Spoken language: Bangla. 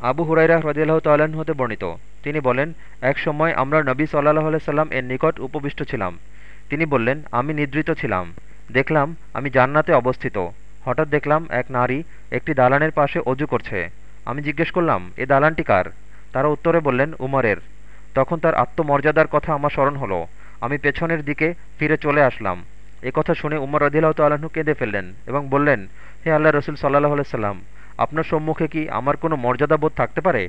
আবু হুরাইরা হ্রদিয়াল্লাহ তাল্লাহ্ন হতে বর্ণিত। তিনি বলেন, এক সময় আমরা নবী সাল্লাহ সাল্লাম এর নিকট উপবিষ্ট ছিলাম। তিনি বললেন, আমি নিদ্রিত ছিলাম। দেখলাম, আমি জান্নাতে অবস্থিত। হঠাৎ দেখলাম এক নারী একটি দালানের পাশে অজু করছে। আমি জিজ্ঞেস করলাম, এ দালানটি কার? তারা উত্তরে বললেন, উমরের। তখন তার আত্মমর্যাদার কথা আমার স্মরণ হলো। আমি পেছনের দিকে ফিরে চলে আসলাম। এ কথা শুনে উমর রদিল্লাহ তাল্লাহ্ন কেঁদে ফেললেন এবং বললেন, হে আল্লাহ রসুল সাল্লাহ সাল্লাম আপনার সম্মুখে কি আমার কোনো মর্যাদাবোধ থাকতে পারে?